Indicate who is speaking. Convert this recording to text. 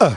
Speaker 1: Uh.